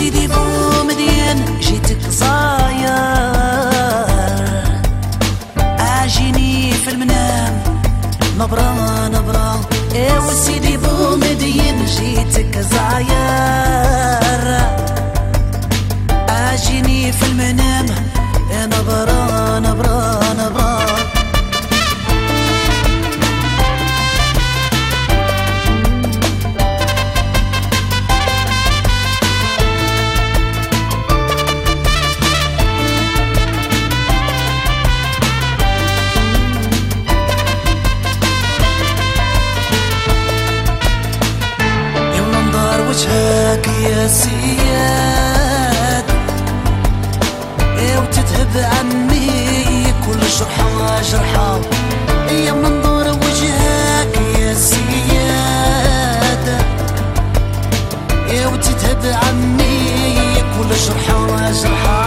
decidí يا سياد. وتذهب عني كل جرحة جرحة يا منظور وجهك يا سياد. وتذهب عني كل جرحة جرحة